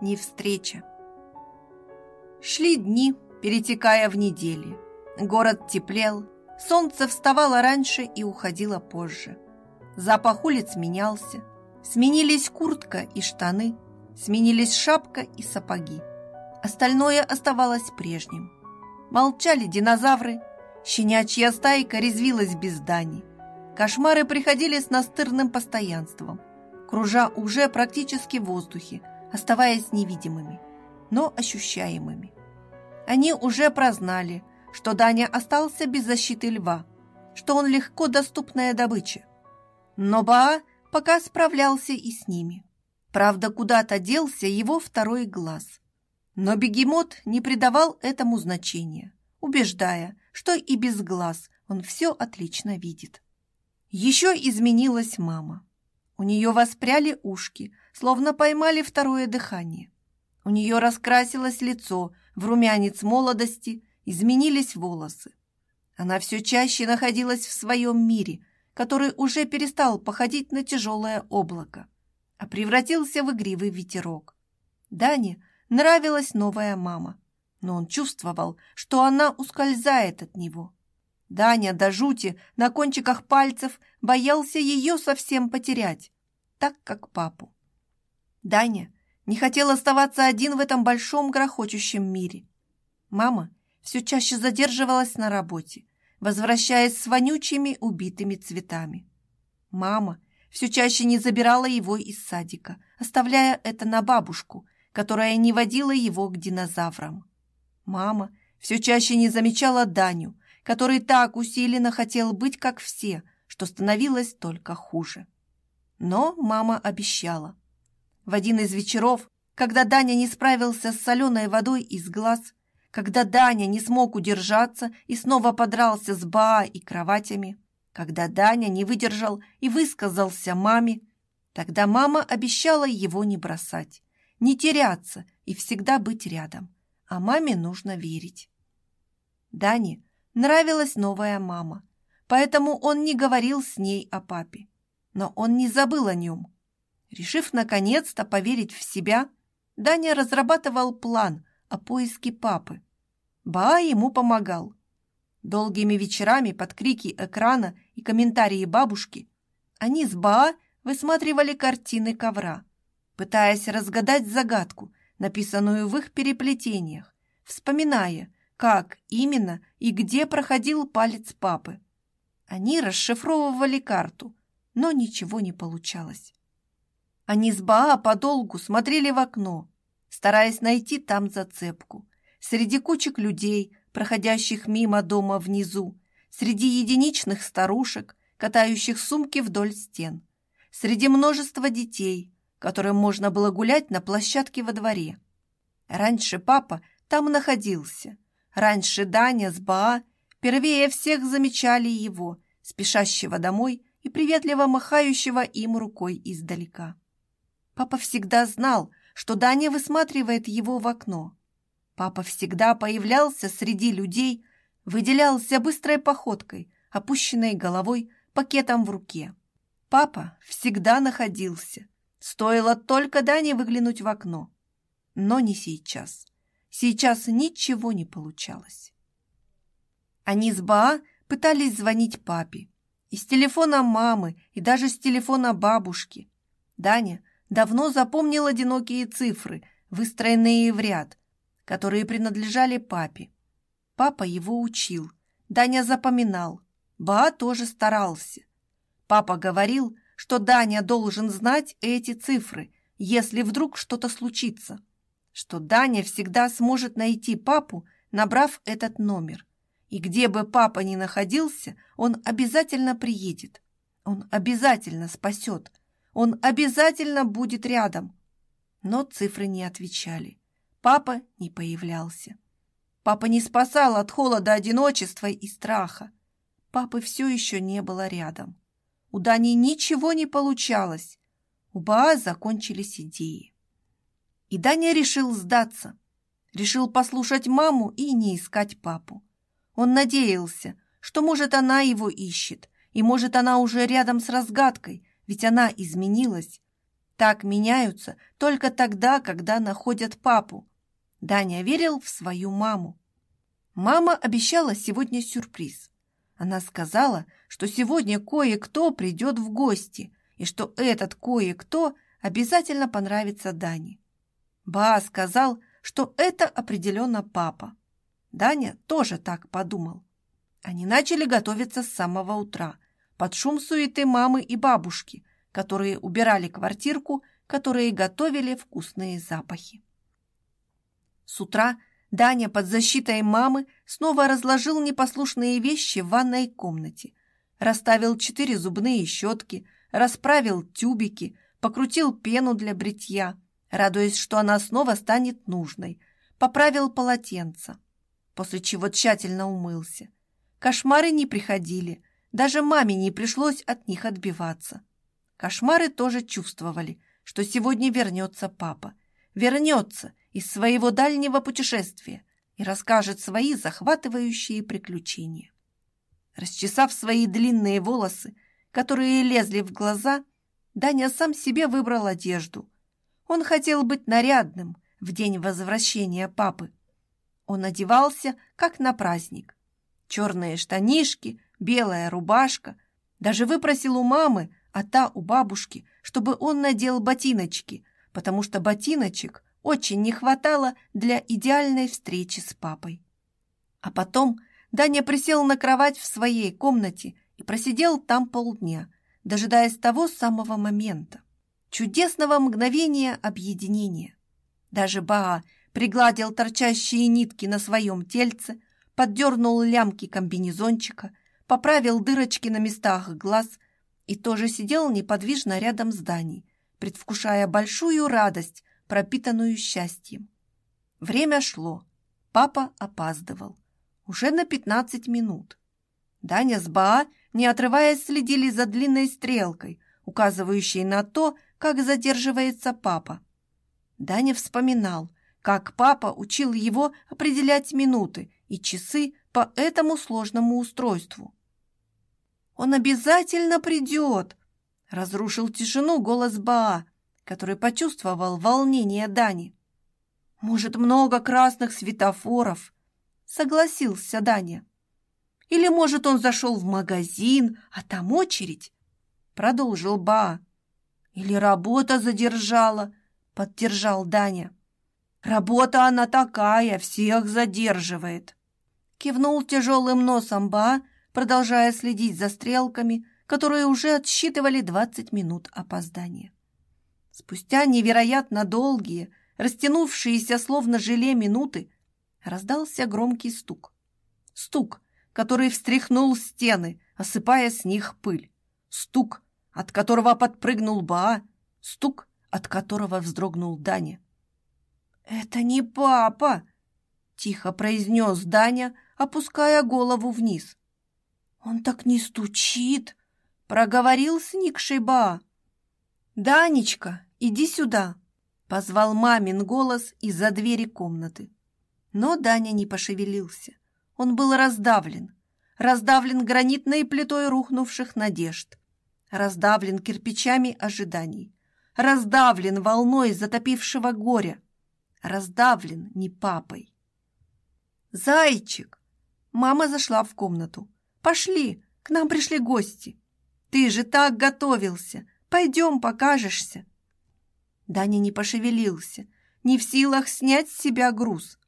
ни встреча. Шли дни, перетекая в недели. Город теплел, солнце вставало раньше и уходило позже. Запах улиц менялся. Сменились куртка и штаны, сменились шапка и сапоги. Остальное оставалось прежним. Молчали динозавры, щенячья стайка резвилась без дани. Кошмары приходили с настырным постоянством, кружа уже практически в воздухе, оставаясь невидимыми, но ощущаемыми. Они уже прознали, что Даня остался без защиты льва, что он легко доступная добыча. Но Баа пока справлялся и с ними. Правда, куда-то делся его второй глаз. Но бегемот не придавал этому значения, убеждая, что и без глаз он все отлично видит. Еще изменилась мама. У нее воспряли ушки, словно поймали второе дыхание. У нее раскрасилось лицо в румянец молодости, изменились волосы. Она все чаще находилась в своем мире, который уже перестал походить на тяжелое облако, а превратился в игривый ветерок. Дане нравилась новая мама, но он чувствовал, что она ускользает от него. Даня до жути на кончиках пальцев боялся ее совсем потерять, так как папу. Даня не хотел оставаться один в этом большом грохочущем мире. Мама все чаще задерживалась на работе, возвращаясь с вонючими убитыми цветами. Мама все чаще не забирала его из садика, оставляя это на бабушку, которая не водила его к динозаврам. Мама все чаще не замечала Даню, который так усиленно хотел быть, как все, что становилось только хуже. Но мама обещала. В один из вечеров, когда Даня не справился с соленой водой из глаз, когда Даня не смог удержаться и снова подрался с Баа и кроватями, когда Даня не выдержал и высказался маме, тогда мама обещала его не бросать, не теряться и всегда быть рядом, а маме нужно верить. Дане нравилась новая мама, поэтому он не говорил с ней о папе. Но он не забыл о нем. Решив наконец-то поверить в себя, Даня разрабатывал план о поиске папы. Баа ему помогал. Долгими вечерами под крики экрана и комментарии бабушки они с Баа высматривали картины ковра, пытаясь разгадать загадку, написанную в их переплетениях, вспоминая, как именно и где проходил палец папы. Они расшифровывали карту, но ничего не получалось. Они с Баа подолгу смотрели в окно, стараясь найти там зацепку. Среди кучек людей, проходящих мимо дома внизу, среди единичных старушек, катающих сумки вдоль стен, среди множества детей, которым можно было гулять на площадке во дворе. Раньше папа там находился, Раньше Даня с Баа первее всех замечали его, спешащего домой и приветливо махающего им рукой издалека. Папа всегда знал, что Даня высматривает его в окно. Папа всегда появлялся среди людей, выделялся быстрой походкой, опущенной головой, пакетом в руке. Папа всегда находился. Стоило только Дане выглянуть в окно. Но не сейчас. Сейчас ничего не получалось. Они с Баа пытались звонить папе. И с телефона мамы, и даже с телефона бабушки. Даня давно запомнил одинокие цифры, выстроенные в ряд, которые принадлежали папе. Папа его учил. Даня запоминал. Баа тоже старался. Папа говорил, что Даня должен знать эти цифры, если вдруг что-то случится что Даня всегда сможет найти папу, набрав этот номер. И где бы папа ни находился, он обязательно приедет. Он обязательно спасет. Он обязательно будет рядом. Но цифры не отвечали. Папа не появлялся. Папа не спасал от холода, одиночества и страха. Папы все еще не было рядом. У Дани ничего не получалось. У Баа закончились идеи. И Даня решил сдаться. Решил послушать маму и не искать папу. Он надеялся, что, может, она его ищет, и, может, она уже рядом с разгадкой, ведь она изменилась. Так меняются только тогда, когда находят папу. Даня верил в свою маму. Мама обещала сегодня сюрприз. Она сказала, что сегодня кое-кто придет в гости, и что этот кое-кто обязательно понравится Дане. Ба сказал, что это определенно папа. Даня тоже так подумал. Они начали готовиться с самого утра, под шум суеты мамы и бабушки, которые убирали квартирку, которые готовили вкусные запахи. С утра Даня под защитой мамы снова разложил непослушные вещи в ванной комнате, расставил четыре зубные щетки, расправил тюбики, покрутил пену для бритья, радуясь, что она снова станет нужной, поправил полотенце, после чего тщательно умылся. Кошмары не приходили, даже маме не пришлось от них отбиваться. Кошмары тоже чувствовали, что сегодня вернется папа. Вернется из своего дальнего путешествия и расскажет свои захватывающие приключения. Расчесав свои длинные волосы, которые лезли в глаза, Даня сам себе выбрал одежду. Он хотел быть нарядным в день возвращения папы. Он одевался, как на праздник. Черные штанишки, белая рубашка. Даже выпросил у мамы, а та у бабушки, чтобы он надел ботиночки, потому что ботиночек очень не хватало для идеальной встречи с папой. А потом Даня присел на кровать в своей комнате и просидел там полдня, дожидаясь того самого момента, чудесного мгновения объединения. Даже Баа пригладил торчащие нитки на своем тельце, поддернул лямки комбинезончика, поправил дырочки на местах глаз и тоже сидел неподвижно рядом с Даней, предвкушая большую радость, пропитанную счастьем. Время шло. Папа опаздывал. Уже на пятнадцать минут. Даня с Баа не отрываясь, следили за длинной стрелкой, указывающей на то, как задерживается папа. Даня вспоминал, как папа учил его определять минуты и часы по этому сложному устройству. «Он обязательно придет!» — разрушил тишину голос Баа, который почувствовал волнение Дани. «Может, много красных светофоров?» — согласился Даня. Или, может, он зашел в магазин, а там очередь? Продолжил Ба. Или работа задержала, поддержал Даня. Работа она такая, всех задерживает. Кивнул тяжелым носом Ба, продолжая следить за стрелками, которые уже отсчитывали двадцать минут опоздания. Спустя невероятно долгие, растянувшиеся словно желе минуты, раздался громкий стук. Стук, который встряхнул стены, осыпая с них пыль. Стук, от которого подпрыгнул Баа, стук, от которого вздрогнул Даня. «Это не папа!» — тихо произнес Даня, опуская голову вниз. «Он так не стучит!» — проговорил сникший Баа. «Данечка, иди сюда!» — позвал мамин голос из-за двери комнаты. Но Даня не пошевелился. Он был раздавлен, раздавлен гранитной плитой рухнувших надежд, раздавлен кирпичами ожиданий, раздавлен волной затопившего горя, раздавлен не папой. «Зайчик!» Мама зашла в комнату. «Пошли, к нам пришли гости. Ты же так готовился. Пойдем, покажешься». Даня не пошевелился, не в силах снять с себя груз.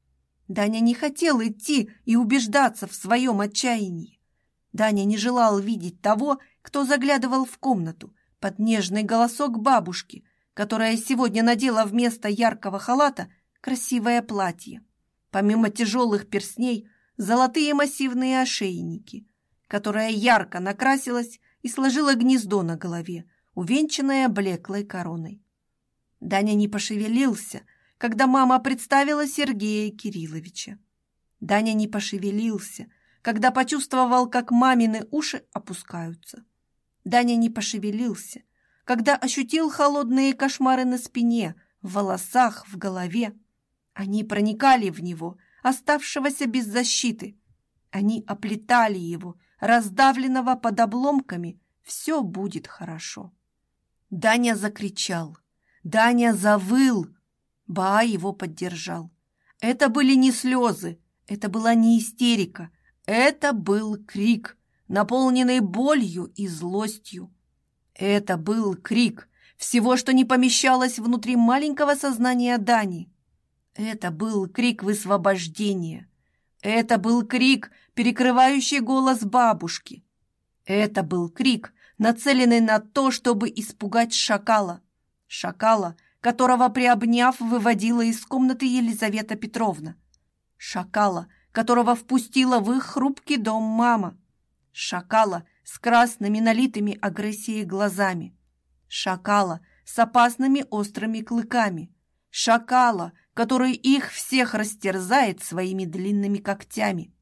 Даня не хотел идти и убеждаться в своем отчаянии. Даня не желал видеть того, кто заглядывал в комнату под нежный голосок бабушки, которая сегодня надела вместо яркого халата красивое платье. Помимо тяжелых перстней, золотые массивные ошейники, которая ярко накрасилась и сложила гнездо на голове, увенчанное блеклой короной. Даня не пошевелился, когда мама представила Сергея Кирилловича. Даня не пошевелился, когда почувствовал, как мамины уши опускаются. Даня не пошевелился, когда ощутил холодные кошмары на спине, в волосах, в голове. Они проникали в него, оставшегося без защиты. Они оплетали его, раздавленного под обломками. Все будет хорошо. Даня закричал. Даня завыл. Ба его поддержал. Это были не слезы, это была не истерика, это был крик, наполненный болью и злостью. Это был крик всего, что не помещалось внутри маленького сознания Дани. Это был крик высвобождения. Это был крик, перекрывающий голос бабушки. Это был крик, нацеленный на то, чтобы испугать шакала. Шакала, которого, приобняв, выводила из комнаты Елизавета Петровна. Шакала, которого впустила в их хрупкий дом мама. Шакала с красными налитыми агрессией глазами. Шакала с опасными острыми клыками. Шакала, который их всех растерзает своими длинными когтями.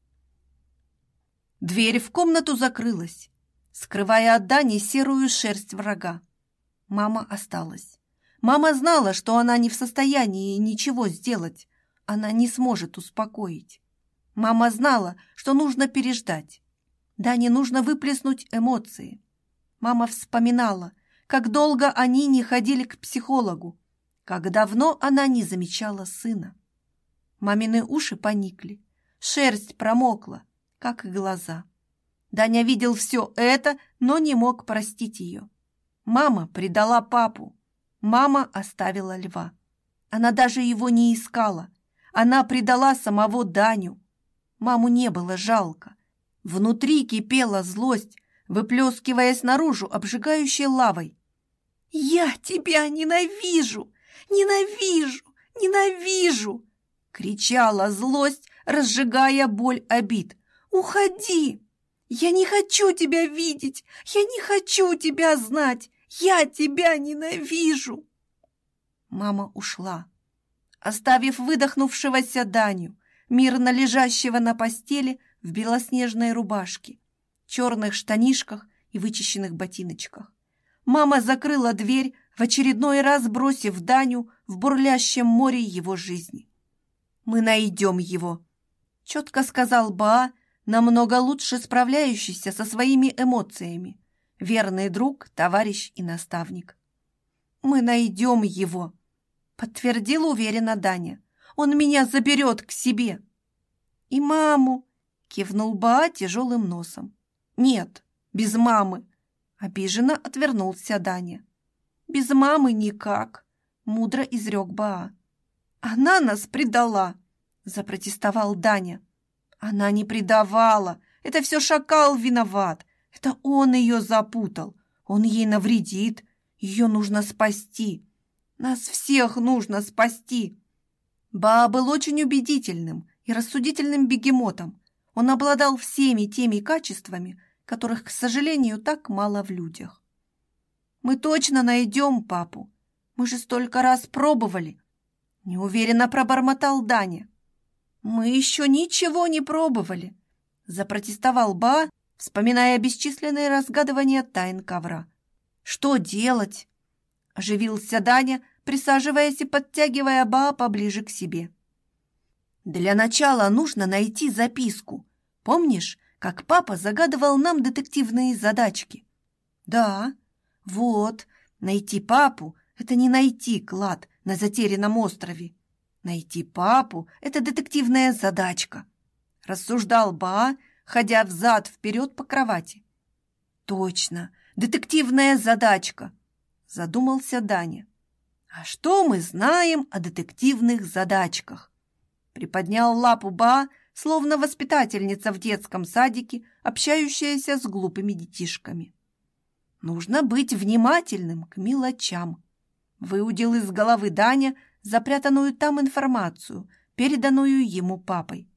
Дверь в комнату закрылась, скрывая от Дани серую шерсть врага. Мама осталась. Мама знала, что она не в состоянии ничего сделать. Она не сможет успокоить. Мама знала, что нужно переждать. Дане нужно выплеснуть эмоции. Мама вспоминала, как долго они не ходили к психологу, как давно она не замечала сына. Мамины уши поникли, шерсть промокла, как и глаза. Даня видел все это, но не мог простить ее. Мама предала папу. Мама оставила льва. Она даже его не искала. Она предала самого Даню. Маму не было жалко. Внутри кипела злость, выплескиваясь наружу обжигающей лавой. «Я тебя ненавижу! Ненавижу! Ненавижу!» кричала злость, разжигая боль обид. «Уходи! Я не хочу тебя видеть! Я не хочу тебя знать! Я тебя ненавижу!» Мама ушла, оставив выдохнувшегося Даню, мирно лежащего на постели в белоснежной рубашке, черных штанишках и вычищенных ботиночках. Мама закрыла дверь, в очередной раз бросив Даню в бурлящем море его жизни. «Мы найдем его», — четко сказал Баа, намного лучше справляющийся со своими эмоциями, верный друг, товарищ и наставник. «Мы найдем его», — подтвердил уверенно Даня. «Он меня заберет к себе». «И маму», — кивнул Баа тяжелым носом. «Нет, без мамы», — обиженно отвернулся Даня. «Без мамы никак», — мудро изрек Баа. «Она нас предала», — запротестовал Даня. «Она не предавала. Это все шакал виноват. Это он ее запутал. Он ей навредит. Ее нужно спасти. Нас всех нужно спасти». Баа был очень убедительным и рассудительным бегемотом. Он обладал всеми теми качествами, которых, к сожалению, так мало в людях. «Мы точно найдем папу. Мы же столько раз пробовали», — неуверенно пробормотал Даня. «Мы еще ничего не пробовали», — запротестовал Ба, вспоминая бесчисленные разгадывания тайн ковра. «Что делать?» — оживился Даня, присаживаясь и подтягивая Ба поближе к себе. «Для начала нужно найти записку. Помнишь, как папа загадывал нам детективные задачки?» «Да. Вот, найти папу — это не найти клад на затерянном острове. Найти папу — это детективная задачка», — рассуждал Ба, ходя взад-вперед по кровати. «Точно, детективная задачка», — задумался Даня. «А что мы знаем о детективных задачках?» Приподнял лапу Ба, словно воспитательница в детском садике, общающаяся с глупыми детишками. «Нужно быть внимательным к мелочам», — выудил из головы Даня запрятанную там информацию, переданную ему папой.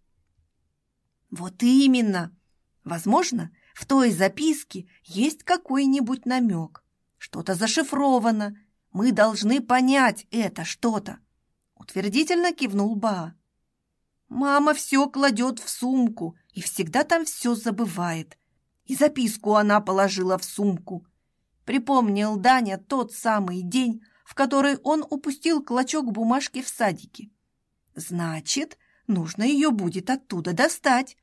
«Вот именно! Возможно, в той записке есть какой-нибудь намек. Что-то зашифровано. Мы должны понять это что-то. Утвердительно кивнул Ба. Мама все кладет в сумку и всегда там все забывает. И записку она положила в сумку. Припомнил Даня тот самый день, в который он упустил клочок бумажки в садике. Значит, нужно ее будет оттуда достать.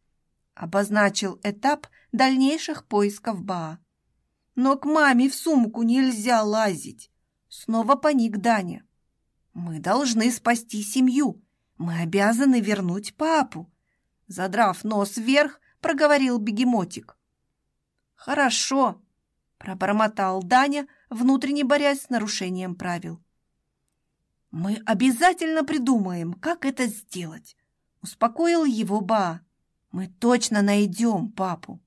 Обозначил этап дальнейших поисков Баа. Но к маме в сумку нельзя лазить. Снова паник Даня. «Мы должны спасти семью. Мы обязаны вернуть папу!» Задрав нос вверх, проговорил бегемотик. «Хорошо», — пробормотал Даня, внутренне борясь с нарушением правил. «Мы обязательно придумаем, как это сделать», — успокоил его Ба. «Мы точно найдем папу».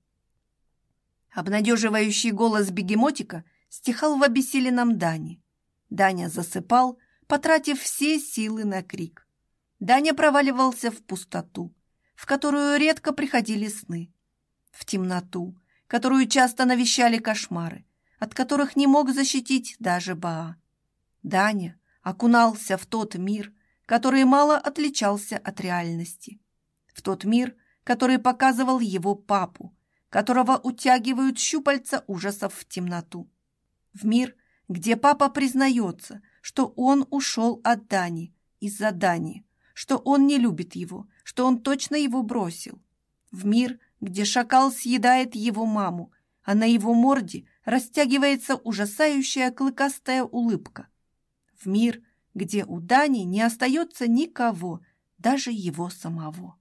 Обнадеживающий голос бегемотика стихал в обессиленном Дане. Даня засыпал, потратив все силы на крик. Даня проваливался в пустоту, в которую редко приходили сны, в темноту, которую часто навещали кошмары, от которых не мог защитить даже Баа. Даня окунался в тот мир, который мало отличался от реальности, в тот мир, который показывал его папу, которого утягивают щупальца ужасов в темноту, в мир, где папа признается, что он ушел от Дани из-за Дани, что он не любит его, что он точно его бросил. В мир, где шакал съедает его маму, а на его морде растягивается ужасающая клыкастая улыбка. В мир, где у Дани не остается никого, даже его самого.